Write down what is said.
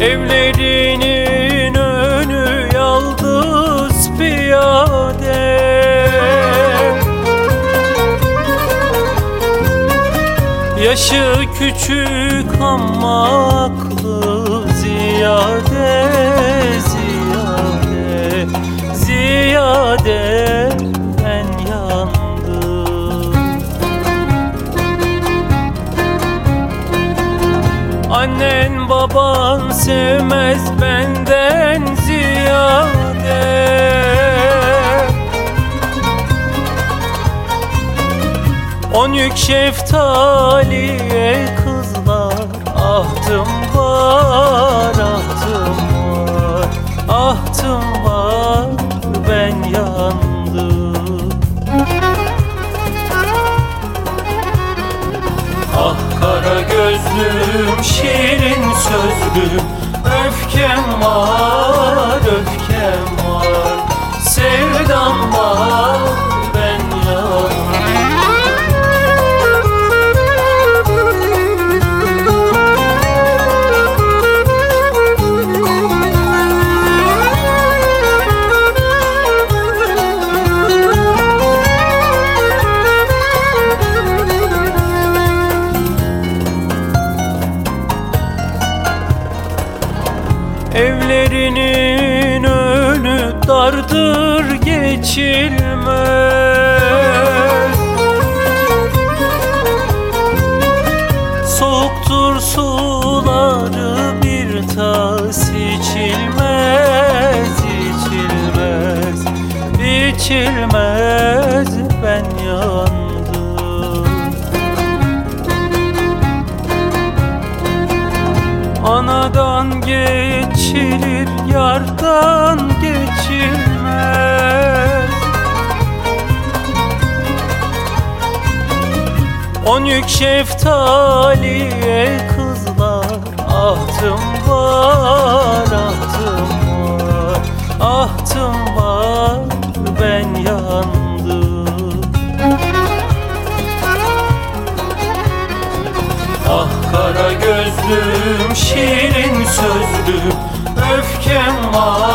Evlerinin önü yalnız piyade. Yaşı küçük ama aklı ziyade. Annen baban sevmez benden ziyade. On yük şeftaliye kızlar Ahtım var, ahtım var Ahtım var, gözlüm, şirin sözlüm Öfkem var, Evlerinin önü dardır geçilmez. Soğuktur suları bir tas içilmez içilmez içilmez. Ben yandım. Anadan geçilir, yardan geçilmez. On yük şeftaliye kızlar Ahtım var, ahtım var. Ahtım var, ben yandım. Ah kara gözlüm, şirin sözlüm Öfkem var